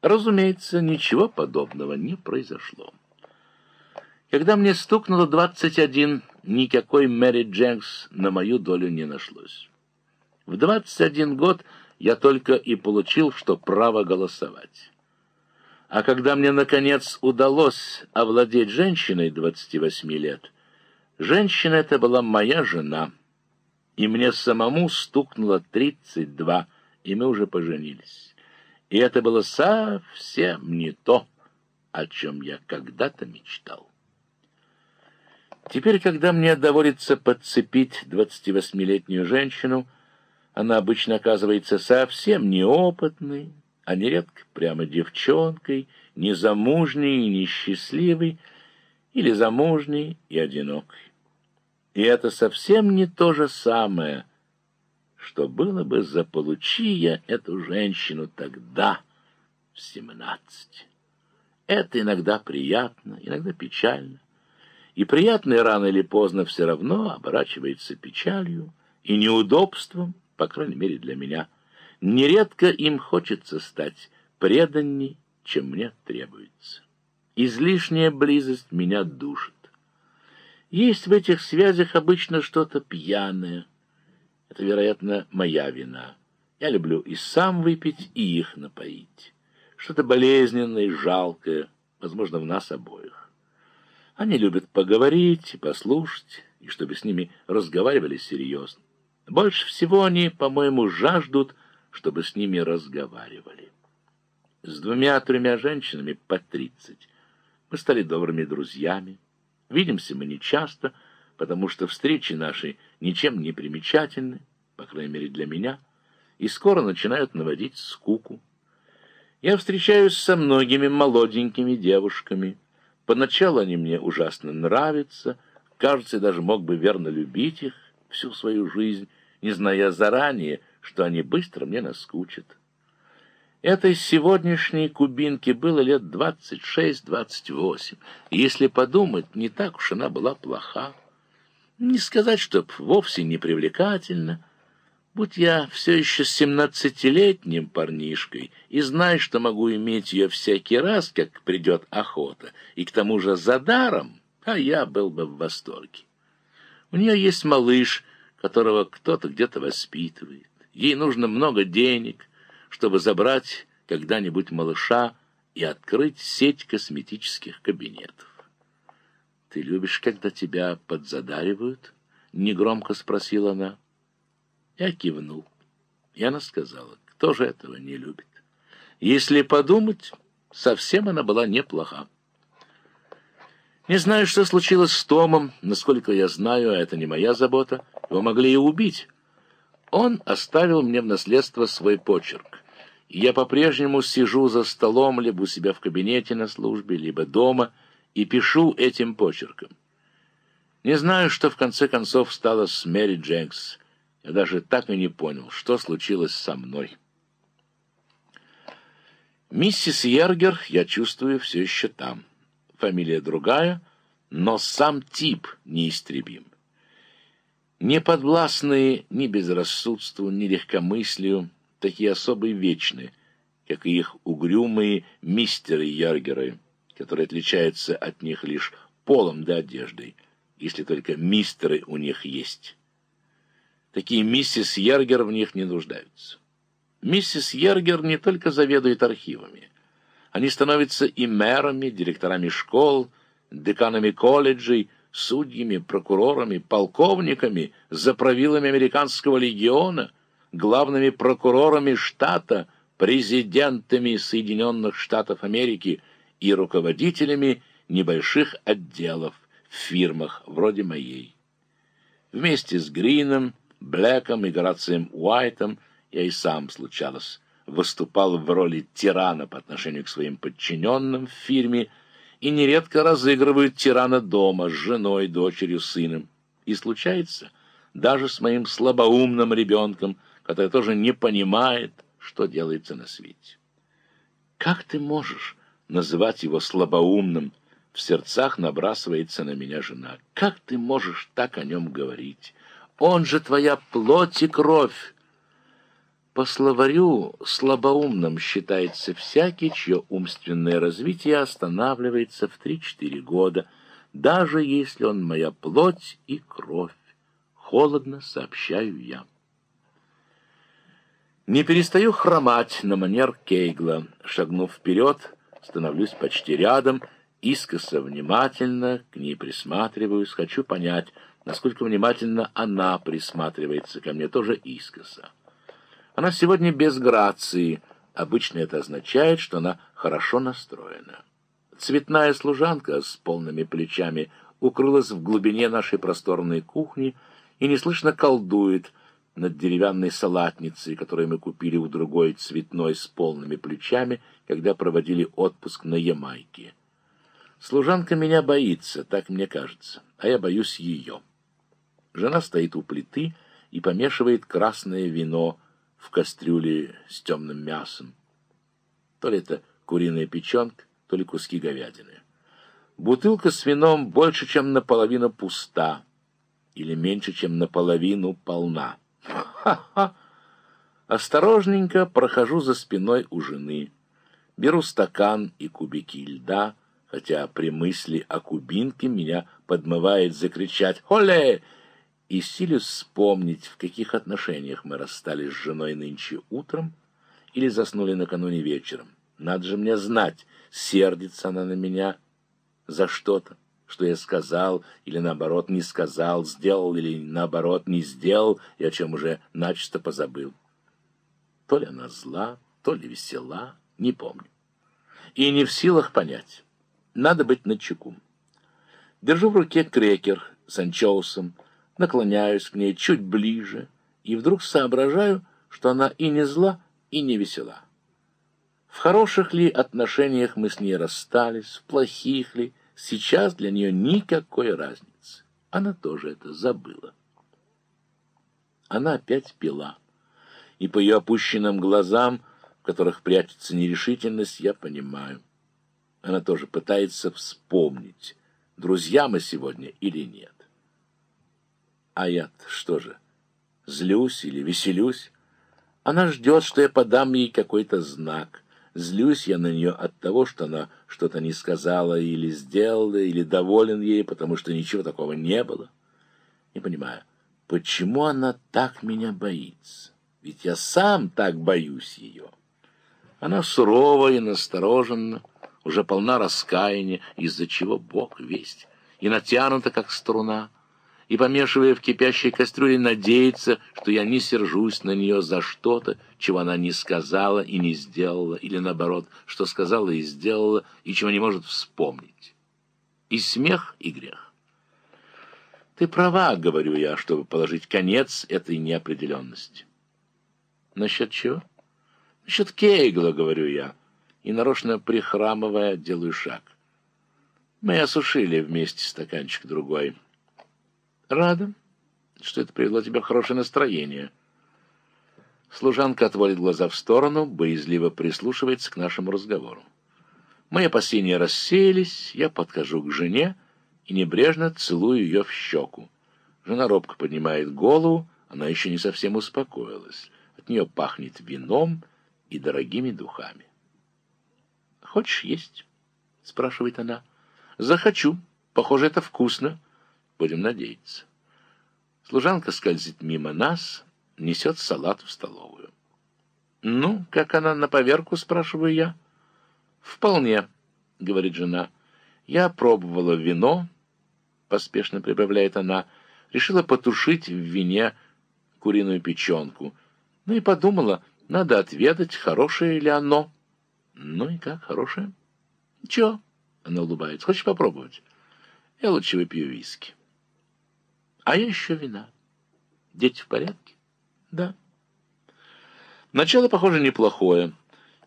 Разумеется, ничего подобного не произошло. Когда мне стукнуло двадцать один, никакой Мэри Дженкс на мою долю не нашлось. В двадцать один год я только и получил, что право голосовать. А когда мне, наконец, удалось овладеть женщиной двадцати восьми лет, женщина эта была моя жена, и мне самому стукнуло тридцать два, и мы уже поженились. И это было совсем не то, о чем я когда-то мечтал. Теперь, когда мне доводится подцепить двадцативосьмилетнюю женщину, она обычно оказывается совсем неопытной, а нередко прямо девчонкой, незамужней и несчастливой, или замужней и одинокой. И это совсем не то же самое, что было бы, заполучи я эту женщину тогда, в семнадцать. Это иногда приятно, иногда печально. И приятное рано или поздно все равно оборачивается печалью и неудобством, по крайней мере для меня. Нередко им хочется стать преданней, чем мне требуется. Излишняя близость меня душит. Есть в этих связях обычно что-то пьяное. Это, вероятно, моя вина. Я люблю и сам выпить, и их напоить. Что-то болезненное и жалкое, возможно, в нас обоих. Они любят поговорить и послушать, и чтобы с ними разговаривали серьезно. Больше всего они, по-моему, жаждут, чтобы с ними разговаривали. С двумя-тремя женщинами по тридцать мы стали добрыми друзьями. Видимся мы нечасто, потому что встречи наши ничем не примечательны, по крайней мере для меня, и скоро начинают наводить скуку. Я встречаюсь со многими молоденькими девушками. Поначалу они мне ужасно нравятся, кажется, я даже мог бы верно любить их всю свою жизнь, не зная заранее, что они быстро мне наскучат. Этой сегодняшней кубинке было лет двадцать шесть-двадцать восемь. Если подумать, не так уж она была плоха. Не сказать, чтоб вовсе не привлекательна. Будь я все еще семнадцатилетним парнишкой и знай, что могу иметь ее всякий раз, как придет охота, и к тому же за даром, а я был бы в восторге. У нее есть малыш, которого кто-то где-то воспитывает. Ей нужно много денег — чтобы забрать когда-нибудь малыша и открыть сеть косметических кабинетов. «Ты любишь, когда тебя подзадаривают?» — негромко спросила она. Я кивнул. И она сказала, кто же этого не любит? Если подумать, совсем она была неплоха. Не знаю, что случилось с Томом, насколько я знаю, а это не моя забота. Его могли и убить. Он оставил мне в наследство свой почерк. Я по-прежнему сижу за столом, либо у себя в кабинете на службе, либо дома, и пишу этим почерком. Не знаю, что в конце концов стало с Мэри Дженкс. Я даже так и не понял, что случилось со мной. Миссис Йергер, я чувствую, все еще там. Фамилия другая, но сам тип неистребим не подвластные ни безрассудству, ни легкомыслию, такие особые вечные, как и их угрюмые мистеры-яргеры, которые отличаются от них лишь полом да одеждой, если только мистеры у них есть. Такие миссис Яргер в них не нуждаются. Миссис Яргер не только заведует архивами. Они становятся и мэрами, директорами школ, деканами колледжей, судьями, прокурорами, полковниками, заправилами американского легиона, главными прокурорами штата, президентами Соединенных Штатов Америки и руководителями небольших отделов в фирмах вроде моей. Вместе с Грином, Блэком и Горацием Уайтом я и сам, случалось, выступал в роли тирана по отношению к своим подчиненным в фирме и нередко разыгрывают тирана дома с женой, дочерью, сыном. И случается даже с моим слабоумным ребенком, который тоже не понимает, что делается на свете. Как ты можешь называть его слабоумным? В сердцах набрасывается на меня жена. Как ты можешь так о нем говорить? Он же твоя плоть и кровь. По словарю слабоумным считается всякий, чье умственное развитие останавливается в 3-4 года, даже если он моя плоть и кровь. Холодно сообщаю я. Не перестаю хромать на манер Кейгла. Шагнув вперед, становлюсь почти рядом, искоса внимательно к ней присматриваюсь, хочу понять, насколько внимательно она присматривается ко мне тоже искоса. Она сегодня без грации. Обычно это означает, что она хорошо настроена. Цветная служанка с полными плечами укрылась в глубине нашей просторной кухни и неслышно колдует над деревянной салатницей, которую мы купили у другой цветной с полными плечами, когда проводили отпуск на Ямайке. Служанка меня боится, так мне кажется, а я боюсь ее. Жена стоит у плиты и помешивает красное вино, в кастрюле с темным мясом. То ли это куриная печенка, то ли куски говядины. Бутылка с вином больше, чем наполовину пуста, или меньше, чем наполовину полна. Ха-ха! Осторожненько прохожу за спиной у жены, беру стакан и кубики льда, хотя при мысли о кубинке меня подмывает закричать «Холе!» и силюсь вспомнить, в каких отношениях мы расстались с женой нынче утром или заснули накануне вечером. Надо же мне знать, сердится она на меня за что-то, что я сказал или, наоборот, не сказал, сделал или, наоборот, не сделал, и о чем уже начисто позабыл. То ли она зла, то ли весела, не помню. И не в силах понять. Надо быть начеку. Держу в руке крекер с анчоусом, наклоняюсь к ней чуть ближе и вдруг соображаю, что она и не зла, и не весела. В хороших ли отношениях мы с ней расстались, в плохих ли, сейчас для нее никакой разницы. Она тоже это забыла. Она опять пила, и по ее опущенным глазам, в которых прячется нерешительность, я понимаю. Она тоже пытается вспомнить, друзья мы сегодня или нет. А я что же, злюсь или веселюсь? Она ждет, что я подам ей какой-то знак. Злюсь я на нее от того, что она что-то не сказала или сделала, или доволен ей, потому что ничего такого не было. Не понимаю, почему она так меня боится? Ведь я сам так боюсь ее. Она сурова и насторожена, уже полна раскаяния, из-за чего Бог весть, и натянута, как струна и, помешивая в кипящей кастрюле, надеется, что я не сержусь на нее за что-то, чего она не сказала и не сделала, или, наоборот, что сказала и сделала, и чего не может вспомнить. И смех, и грех. Ты права, говорю я, чтобы положить конец этой неопределенности. Насчет чего? Насчет Кейгла, говорю я, и нарочно прихрамывая делаю шаг. Мы осушили вместе стаканчик другой. Рада, что это привело тебе в хорошее настроение. Служанка отводит глаза в сторону, боязливо прислушивается к нашему разговору. Мои опасения рассеялись, я подхожу к жене и небрежно целую ее в щеку. Жена робко поднимает голову, она еще не совсем успокоилась. От нее пахнет вином и дорогими духами. «Хочешь есть?» — спрашивает она. «Захочу. Похоже, это вкусно». Будем надеяться. Служанка скользит мимо нас, несет салат в столовую. «Ну, как она на поверку?» — спрашиваю я. «Вполне», — говорит жена. «Я пробовала вино», — поспешно прибавляет она, решила потушить в вине куриную печенку. Ну и подумала, надо отведать, хорошее ли оно. «Ну и как, хорошее?» «Ничего», — она улыбается. «Хочешь попробовать?» «Я лучше выпью виски». А еще вина. Дети в порядке? Да. Начало, похоже, неплохое.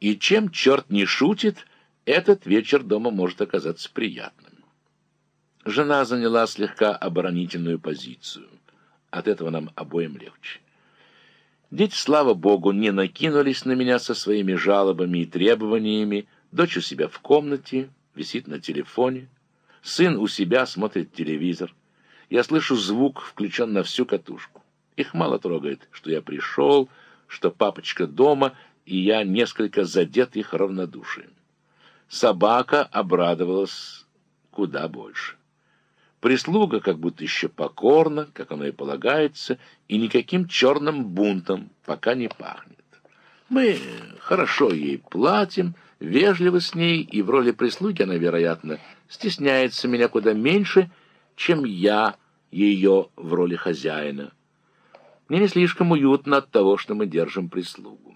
И чем черт не шутит, этот вечер дома может оказаться приятным. Жена заняла слегка оборонительную позицию. От этого нам обоим легче. Дети, слава богу, не накинулись на меня со своими жалобами и требованиями. Дочь у себя в комнате, висит на телефоне. Сын у себя смотрит телевизор. Я слышу звук, включен на всю катушку. Их мало трогает, что я пришел, что папочка дома, и я несколько задет их равнодушием. Собака обрадовалась куда больше. Прислуга как будто еще покорна, как оно и полагается, и никаким черным бунтом пока не пахнет. Мы хорошо ей платим, вежливо с ней, и в роли прислуги она, вероятно, стесняется меня куда меньше, чем я ее в роли хозяина. Мне не слишком уютно от того, что мы держим прислугу.